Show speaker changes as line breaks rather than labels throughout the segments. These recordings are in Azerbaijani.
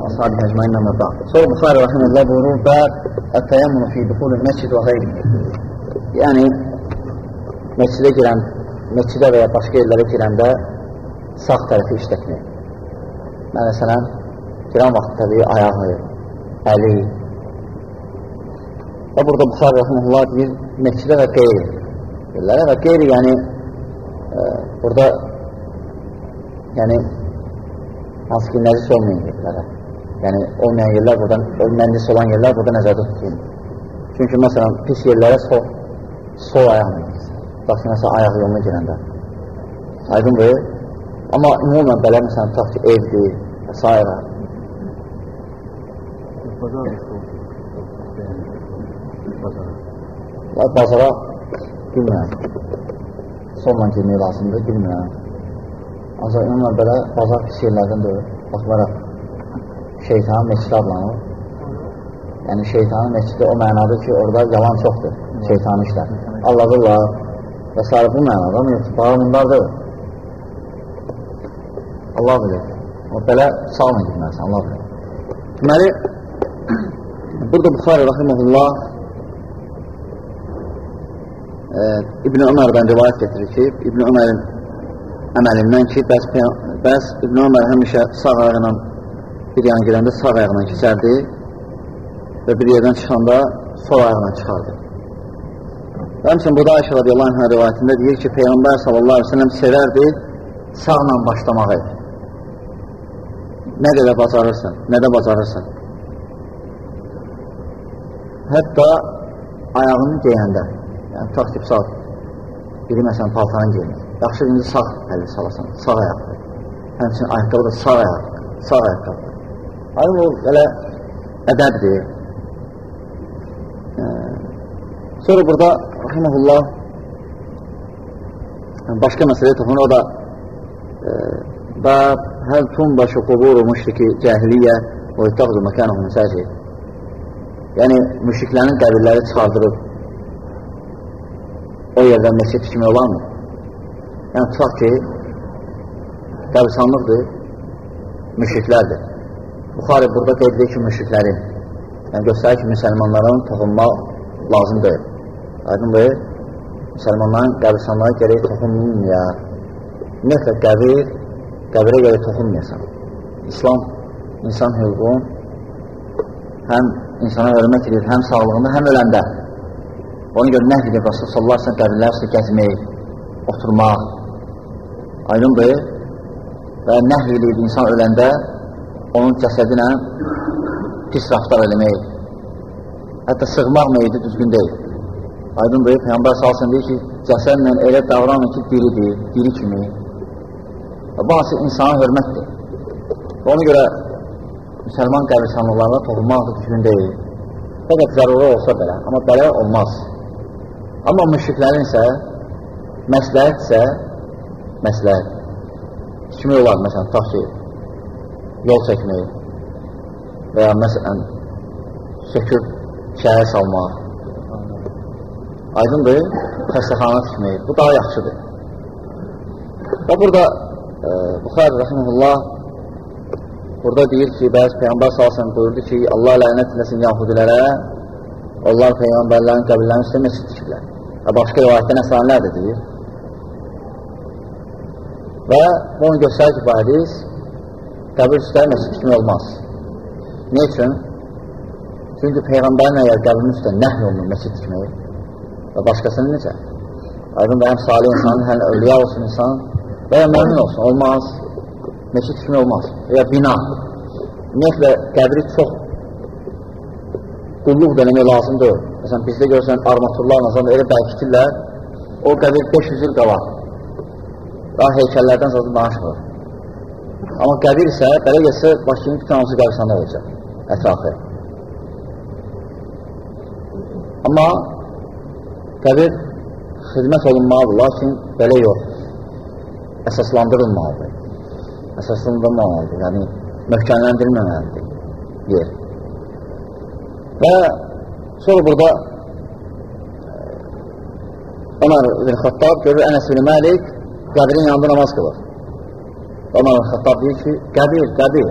وأصحابه أجمعين أما بعد سورة البخاري رحمه الله buyurur bab التيمم في دخول المسجد وغيره yəni məscidə girən məscidə və ya başqa yerlərə girəndə sağ tərəfi işlətmək məsələn girən vaxt təbii ayağı əli və burada Buxar Rəhməllah deyir məscidə və qeyri yerlərə və qeyri yəni e, burada yəni hansı ki nəcis olmayan yerlərə yəni olmayan yerlər buradan nəcis olan yerlər burada nəzərdə tutulur çünki məsələn pis yerlərə sol, sol ayaqla tutaq ki məsələn ayaq yoluna girəndə aydın bu amma ümumən belə məsələn tutaq ki evdir və s. Bazara bilmirəm. Sonla girmək lazımdır, bilmirəm. Ancaq ümumən belə bazar pis yerlərdən deyil. Baxmaraq, şeytan məscid adlanır. Yəni şeytanın məscidi o mənadır ki, orada yalan çoxdur, şeytan işlər. Allahdırlar və s. bu mənada, amma yoxdur, bağa bunlardır. Allah bilir. O belə sağla girməlisən, Allah bilir. Deməli, burada Buxarə Rahiməhullah e, İbn-i Ömərdən rivayət getirir ki, İbn-i Ömərin əməlindən ki, bəs, bəs İbn-i Ömər həmişə sağ ayağına bir yana girəndə sağ ayağına keçərdi və bir yerdən çıxanda sol ayağına çıxardı. Həmçin, burada Ayşə radiyallahu anhə rivayətində deyir ki, Peyğəmbər sallallahu aleyhi ve sellem sevərdi sağla başlamağı. Nə qədər bacarırsan, nə də bacarırsan. Hətta ayağını geyəndə, yəni ki, sağ, biri məsələn paltarını geyinir. Yaxşı indi sağ əli salasan, sağ ayaqdır. Həmçinin ayaqqabı da sağ ayaq, sağ ayaqqabı. Aydın o elə ədəbdir. Sonra burada Rahiməhullah başqa məsələyə toxunur, o da bab həl tunbaşı quburu müşriki cəhiliyyə və ittəqzu məkanəhu məsəcid yəni müşriklərin qəbirləri çıxardırıb o yerdən məscid kimi olarmı? Yəni tutaq ki qəbirsanlıqdır müşriklərdir Buxarı burada qeyd edir ki müşriklərin yəni göstərir ki müsəlmanların toxunmaq lazım deyil aydın buyur müsəlmanların qəbirsanlığa gerək toxunmaya ümumiyyətlə qəbir qəbirə görə toxunmayasan. İslam insan hüququn həm insana hörmət edir, həm sağlığında, həm öləndə. Ona görə nəh edir Rasul sallallahu aleyhi qəbirlər üstə gəzmək, oturmaq, aydındır və nəh edir insan öləndə onun cəsədinə pis raftar eləmək, hətta sığmaq meyidi düzgün deyil. Aydındır, Peyyambar salsın deyir ki, cəsədlə elə davranın ki, diridir, diri kimi, hansı insana hörmətdir. Ona görə müsəlman qəbirsanlıqlarına toxunmaq da düzgün deyil. Fəqət zəruri olsa belə, amma belə olmaz. Amma müşriklərin isə məsləhət isə məsləhət. Kimi olar, məsələn, tutaq ki, yol çəkmək və ya məsələn, söküb şəhər salmaq. Aydındır, xəstəxana tikmək. Bu daha yaxşıdır. Və burada Buxar rəhməhullah burada deyir ki, bəzi Peyğəmbər salsın buyurdu ki, Allah lənət eləsin yahudilərə, onlar Peyğəmbərlərin qəbirlərini üstə məscid tikiblər. Və başqa rivayətdə nəsranlər də deyir. Və bunu göstərir ki, bu hədis qəbir üstə məscid kimi olmaz. Ne üçün? Çünki Peyğəmbərin əgər qəbrin üstə nəhl olunur məscid tikmək və başqasının necə? Aydın həm salih insan, həm övliya olsun insan, və ya məmin olsun, olmaz, meşid kimi olmaz, və ya bina. Ümumiyyətlə, qəbri çox qulluq dönəmək lazımdır. Məsələn, bizdə görürsən, armaturlarla sonra elə bərkitirlər, o qəbir 500 il qalar. Daha heykəllərdən zaten danışmır. Amma qəbir isə, belə gəlsə, başlayın bütün hansı qəbirstanda olacaq, ətrafı. Amma qəbir xidmət olunmalıdır, lakin belə yox əsaslandırılmalıdır. Əsaslandırılmalıdır, yəni möhkəmləndirilməməlidir yer. Və sonra burada Ömər ibn Xattab görür Ənəs ibn Məlik qəbirin yanında namaz qılır. Ömər ibn Xattab deyir ki, qəbir, qəbir.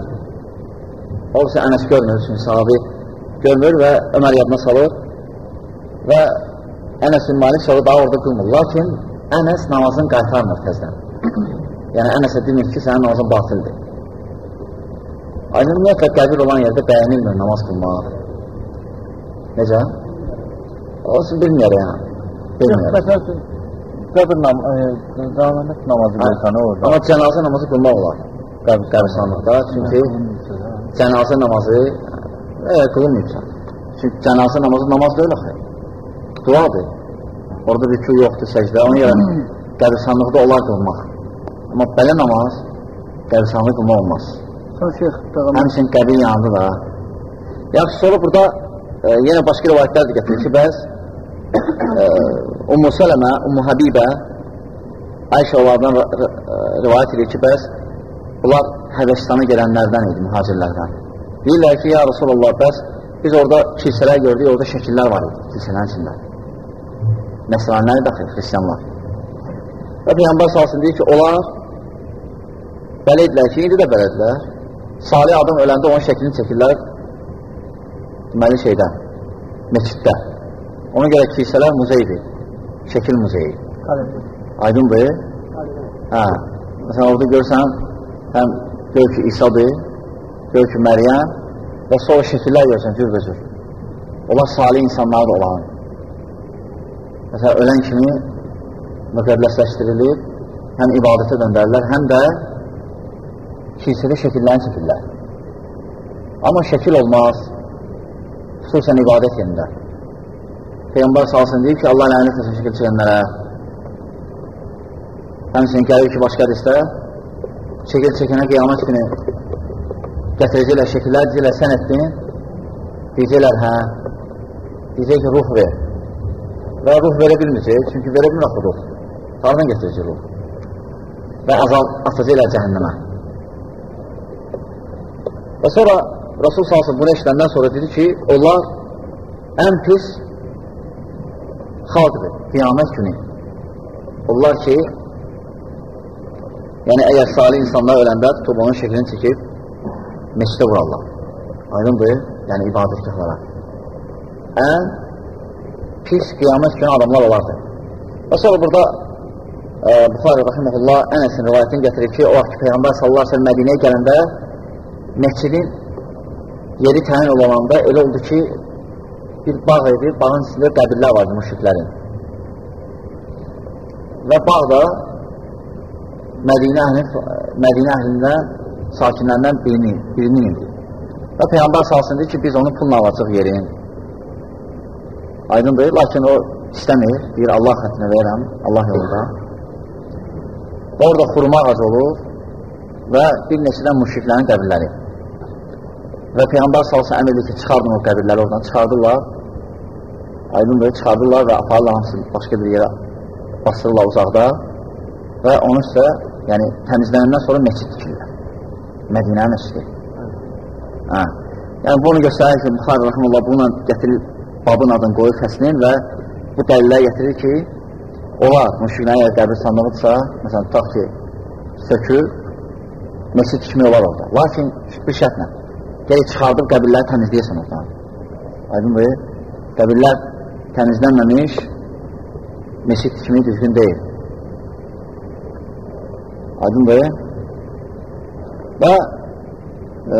O isə Ənəs görmür, çünki sahabi görmür və Ömər yadına salır və Ənəs bin Malik sonra daha orada qılmır. Lakin Ənəs namazını qaytarmır təzdən. yəni Ənəsə demir ki, sənin namazın batildir. Aydın ümumiyyətlə qəbir olan yerdə bəyənilmir namaz qılmaq. Necə? Olsun bilmir yəni. Bilmir.
Qəbir nam e, cəmanət namazı qılsan orada.
Amma cənazə namazı qılmaq olar. Qəbir, qəbirstanlıqda. Çünki cənazə namazı e, qılınmayıbsa. Çünki cənazə namazı namaz deyil axı. Duadır. Orada rükü yoxdur, səcdə. Ona görə qəbirstanlıqda olar qılmaq. Amma belə namaz qəbirstanlıq qılmaq olmaz. Həmçin qəbir yandı da. Yaxşı, sonra burada e, yenə başqa rivayətlər də gətirir ki, bəs e, Ummu Sələmə, Ummu Habibə Ayşə onlardan rivayət edir ki, bəs bunlar Həbəşistana gələnlərdən idi, mühacirlərdən. Deyirlər ki, ya Rasulullah, bəs biz orada kilsələr gördük, orada şəkillər var idi, kilsələrin içində. Məsələnləri daxil, xristiyanlar. Və Peyyambar salsın deyir ki, onlar belə idilər ki, indi də belədirlər. Salih adam öləndə onun şəklini çəkirlər deməli şeydə, meçiddə. Ona görə kilsələr muzeydir, şəkil muzeyi. Aydındır? Hə. Məsələn, orada görsən, həm gör ki, İsa'dır, gör ki, Məryəm və sonra şəkillər görsən, cürbəcür. Onlar salih insanlar da olan. Məsələn, ölən kimi müqəddəsləşdirilir, həm ibadətə döndərilər, həm də kilsədə şəkillərini çəkirlər. Amma şəkil olmaz, xüsusən ibadət yerində. Peyğəmbər salsın deyir ki, Allah lənət etsin şəkil çəkənlərə. Həmçinin gəlir ki, başqa hədisdə şəkil çəkənə qiyamət günü gətirəcəklər şəkillər, deyəcəklər, sən etdin, deyəcəklər, hə, deyəcək ki, ruh ver. Və ruh verə bilməyəcək, çünki verə bilmir axı ruh. Hardan gətirəcək ruh? Və azal atacaqlar cəhənnəmə. Və sonra Rasul salsın bunu eşidəndən sonra dedi ki, onlar ən pis xalqdır, qiyamət günü. Onlar ki, yəni əgər salih insanlar öləndə tutub onun şəklini çəkib, meçdə vurarlar. Aydındır, yəni ibadətgahlara. Ən pis qiyamət günü adamlar olardı. Və sonra burada e, Buxarı Rahiməhullah Ənəsin rivayətini gətirir ki, o vaxt Peyğəmbər sallallahu aleyhi Mədinəyə gələndə məscidin yeri təyin olanda elə oldu ki, bir bağ idi, bağın içində qəbirlər vardı müşriklərin. Və bağ da Mədinə, Mədinə əhlindən, sakinlərindən birini, birinin idi. Və Peyğəmbər salsın deyir ki, biz onu pulla alacaq yerin. Aydındır, lakin o istəmir, deyir Allah xətrinə verirəm, Allah yolunda. Orada xurma ağacı olur və bir neçədən müşriklərin qəbirləri. Və Peyğəmbər salsa əmr edir ki, çıxardın o qəbirləri oradan, çıxardırlar. Aydındır, çıxardırlar və aparırlar hamısını başqa bir yerə basırırlar uzaqda və onu üstə, yəni təmizlənəndən sonra məscid tikirlər. Mədinə məscidi. Hə. Yəni bunu göstərir ki, Buxarı Rəhməllah bununla gətirir babın adını qoyur fəslin və bu dəlillər gətirir ki, olar, müşriklərin əgər qəbir sandığıdırsa, məsələn, tutaq ki, sökür, məscid tikmək olar orada. Lakin bir şərtlə, gələk çıxardıb qəbirləri təmizləyəsən oradan. Aydın buyur, qəbirlər təmizlənməmiş, mescid tikimi düzgün deyil. Aydın buyur. Və e,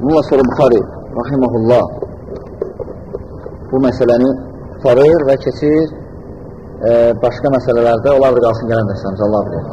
bununla sonra Buxari, rahiməhullah, bu məsələni tutarır və keçir e, başqa məsələlərdə, onlar da qalsın gələn dəstəmiz, Allah bilir.